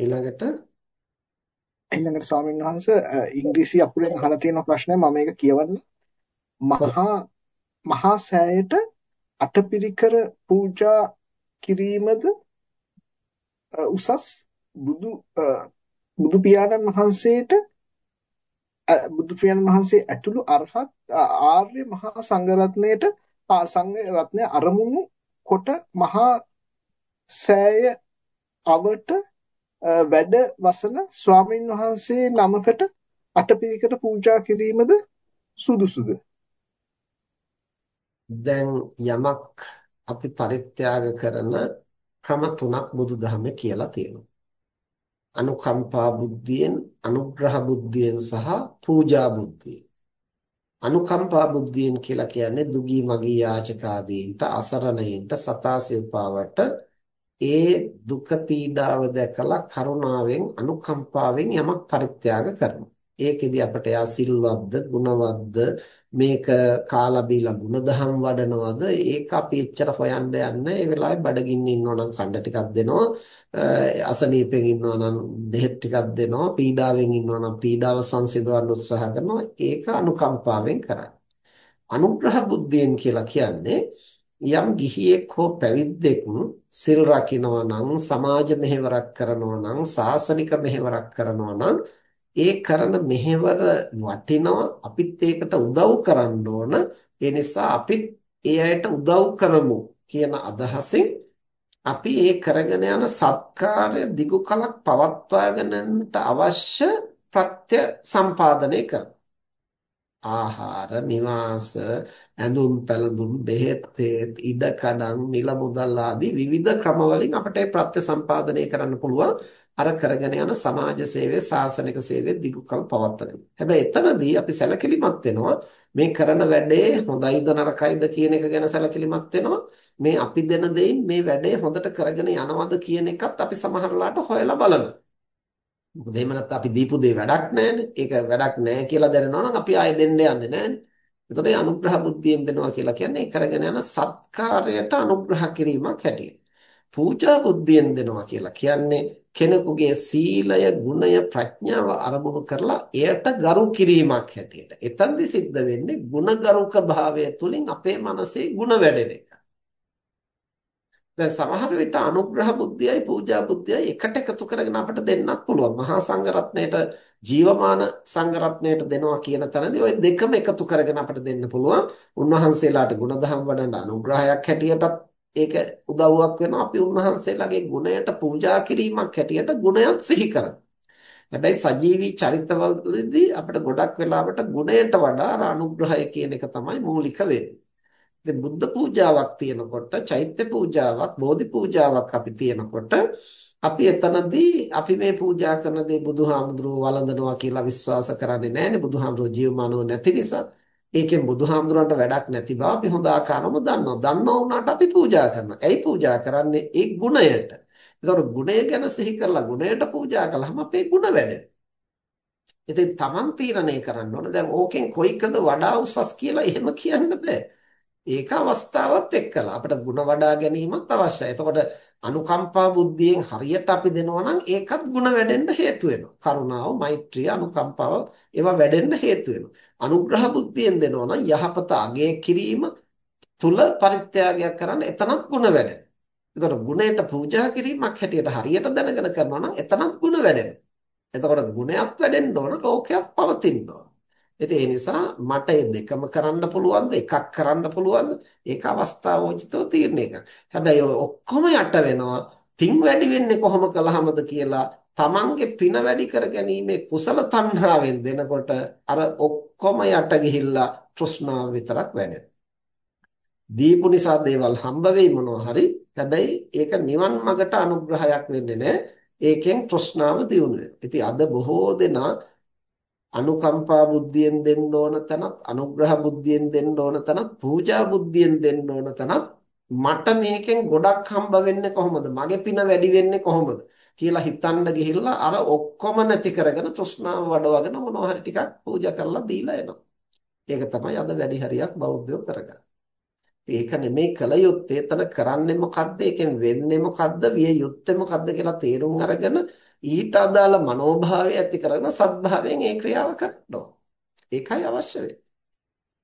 ඊළඟට ඊළඟට ස්වාමීන් වහන්සේ ඉංග්‍රීසි අකුරෙන් අහලා තියෙන ප්‍රශ්නය මම මේක කියවන්න. මහා මහා සෑයට අටපිරිකර පූජා කිරීමද උසස් බුදු බුදු පියාණන් වහන්සේට බුදු පියාණන් වහන්සේ ඇතුළු අරහත් ආර්ය මහා සංඝරත්නයට සංඝ රත්නය අරමුණු කොට මහා සෑය අවට වැඩ වසන ස්වාමින් වහන්සේ නමකට අටපිරිකර පූජා කිරීමද සුදුසුද? දැන් යමක් අපි පරිත්‍යාග කරන ක්‍රම තුනක් බුදුදහමේ කියලා තියෙනවා. අනුකම්පා බුද්ධියෙන්, අනුග්‍රහ බුද්ධියෙන් සහ පූජා බුද්ධියෙන්. අනුකම්පා බුද්ධියෙන් කියලා කියන්නේ දුගී මගී යාචකාදීන්ට, අසරණයින්ට, සතාසිව්පාවට ඒ දුක පීඩාව දැකලා කරුණාවෙන් අනුකම්පාවෙන් යමක් පරිත්‍යාග කරනවා. ඒකෙදි අපට යා සිල්වත්ද, ගුණවත්ද, මේක කාලා බීලා ගුණධම් වඩනවද? ඒක අපි එච්චර හොයන්න යන්නේ. ඒ වෙලාවේ බඩගින්න ඉන්නවා නම් කණ්ඩ ටිකක් දෙනවා. අසනීපෙන් ඉන්නවා නම් දෙහෙත් ටිකක් දෙනවා. පීඩාවෙන් ඉන්නවා නම් පීඩාව සංසිඳවන්න උත්සාහ කරනවා. ඒක අනුකම්පාවෙන් කරන්නේ. අනුග්‍රහ බුද්ධියෙන් කියලා කියන්නේ යම් ගිහියෙක් හෝ පැවිද්දෙක් සිල් රකින්නවා නම් සමාජ මෙහෙවරක් කරනවා නම් සාසනික මෙහෙවරක් කරනවා නම් ඒ කරන මෙහෙවර වටිනවා අපිත් ඒකට උදව් කරන්න ඕන. ඒ නිසා අපිත් ඒ අයට උදව් කරමු කියන අදහසින් අපි ඒ කරගෙන යන සත්කාරය දිගු කලක් පවත්වාගෙන අවශ්‍ය ප්‍රත්‍ය සම්පාදනය කරනවා ආහාර නිවාස ඇඳුම් පැළඳුම් බෙහෙත් ඉඩකඩම් මිල මුදල් ආදී විවිධ ක්‍රමවලින් අපිට ප්‍රත්‍ය සම්පාදනය කරන්න පුළුවන් අර කරගෙන යන සමාජ සේවය සාසනික සේවය දිගුකල් පවත්වන. හැබැයි එතනදී අපි සැලකිලිමත් වෙනවා මේ කරන වැඩේ හොඳයිද නරකයිද කියන එක ගැන සැලකිලිමත් වෙනවා. මේ අපි දෙන දෙයින් මේ වැඩේ හොඳට කරගෙන යනවද කියන එකත් අපි සමහරලාට හොයලා බලනවා. මොකද එහෙම නැත්නම් අපි දීපු දේ වැඩක් නැහැනේ. ඒක වැඩක් නැහැ කියලා දැනනවා නම් අපි ආයෙ දෙන්න යන්නේ නැහැනේ. එතකොට මේ අනුග්‍රහ බුද්ධියෙන් දෙනවා කියලා කියන්නේ කරගෙන යන සත්කාරයට අනුග්‍රහ කිරීමක් හැටියට. පූජා බුද්ධියෙන් දෙනවා කියලා කියන්නේ කෙනෙකුගේ සීලය, ගුණය, ප්‍රඥාව අරමුණු කරලා එයට ගරු කිරීමක් හැටියට. එතෙන්දි සිද්ධ වෙන්නේ ගුණගරුක භාවය තුලින් අපේ මනසේ ගුණ වැඩෙන එක. දැන් සමහර විට අනුග්‍රහ බුද්ධියයි පූජා බුද්ධියයි එකට එකතු කරගෙන අපිට දෙන්නත් පුළුවන්. මහා සංඝරත්නයට ජීවමාන සංඝරත්නයට දෙනවා කියන තැනදී ওই දෙකම එකතු කරගෙන අපිට දෙන්න පුළුවන්. උන්වහන්සේලාට ගුණධම් වඩන අනුග්‍රහයක් හැටියටත් ඒක උදව්වක් වෙනවා. අපි උන්වහන්සේලාගේ ගුණයට පූජා කිරීමක් හැටියට ගුණයත් සිහි කරනවා. හැබැයි සජීවී චරිතවලදී අපිට ගොඩක් වෙලාවට ගුණයට වඩා අනුග්‍රහය කියන එක තමයි මූලික වෙන්නේ. ඉතින් බුද්ධ පූජාවක් තියෙනකොට චෛත්‍ය පූජාවක් බෝධි පූජාවක් අපි තියෙනකොට අපි එතනදී අපි මේ පූජා කරන දේ බුදුහාමුදුරුවෝ වළඳනවා කියලා විශ්වාස කරන්නේ නැහැනේ බුදුහාමුදුරුවෝ ජීවමානව නැති නිසා. ඒකෙන් බුදුහාමුදුරන්ට වැඩක් නැති බව අපි හොඳ ආකාරම දන්නවා. දන්නවා වුණාට අපි පූජා කරනවා. ඇයි පූජා කරන්නේ? ඒ ගුණයට. ඒතකොට ගුණය ගැන සිහි කරලා ගුණයට පූජා කළාම අපේ ගුණ වැඩෙනවා ඉතින් Taman තීරණය කරන්න ඕන. දැන් ඕකෙන් කොයිකද වඩා උසස් කියලා එහෙම කියන්න බෑ. ඒක අවස්ථාවත් එක්කලා අපිට ಗುಣ වඩා ගැනීමත් අවශ්‍යයි. එතකොට අනුකම්පා බුද්ධියෙන් හරියට අපි දෙනවා නම් ඒකත් ಗುಣ වැඩෙන්න හේතු වෙනවා. කරුණාව, මෛත්‍රිය, අනුකම්පාව ඒවා වැඩෙන්න හේතු වෙනවා. අනුග්‍රහ බුද්ධියෙන් දෙනවා නම් යහපත අගය කිරීම තුල පරිත්‍යාගයක් කරන්න එතනත් ಗುಣ වැඩෙනවා. එතකොට ගුණයට පූජා කිරීමක් හැටියට හරියට දැනගෙන කරනවා නම් එතනත් ಗುಣ වැඩෙනවා. එතකොට ගුණයක් වැඩෙන්න ඕන ලෝකයක් පවතින්න ඕන. ඉතින් ඒ නිසා මට මේ දෙකම කරන්න පුළුවන්ද එකක් කරන්න පුළුවන්ද ඒක අවස්ථාවෝචිතව තීරණය කරන්න. හැබැයි ඔක්කොම යට වෙනවා පින් වැඩි වෙන්නේ කොහොම කළාමද කියලා තමන්ගේ පින වැඩි කර ගැනීමේ කුසල තණ්හාවෙන් දෙනකොට අර ඔක්කොම යට ගිහිල්ලා තෘෂ්ණාව විතරක් වැඩෙනවා. දීපු නිසා දේවල් හම්බ වෙයි මොනවා හරි. හැබැයි ඒක නිවන් මගට අනුග්‍රහයක් වෙන්නේ නැහැ. ඒකෙන් තෘෂ්ණාව දියුණු වෙනවා. ඉතින් අද බොහෝ දෙනා අනුකම්පා බුද්ධියෙන් දෙන්න ඕන තැනත් අනුග්‍රහ බුද්ධියෙන් දෙන්න ඕන තැනත් පූජා බුද්ධියෙන් දෙන්න ඕන තැනත් මට මේකෙන් ගොඩක් හම්බ වෙන්නේ කොහොමද මගේ පින වැඩි වෙන්නේ කොහොමද කියලා හිතන්න ගිහිල්ලා අර ඔක්කොම නැති කරගෙන තෘෂ්ණාව වඩවගෙන මොනවා හරි ටිකක් පූජා කරලා දීලා එනවා. ඒක තමයි අද වැඩි හරියක් බෞද්ධයෝ කරගන්නේ. ඒක නෙමේ කල යුත්තේ එතන කරන්නේ මොකද්ද ඒකෙන් වෙන්නේ මොකද්ද විය යුත්තේ මොකද්ද කියලා තේරුම් අරගෙන ඊට අදාළ මනෝභාවය ඇති කරගෙන සද්භාවයෙන් ඒ ක්‍රියාව කරන්න ඕන. ඒකයි අවශ්‍ය වෙන්නේ.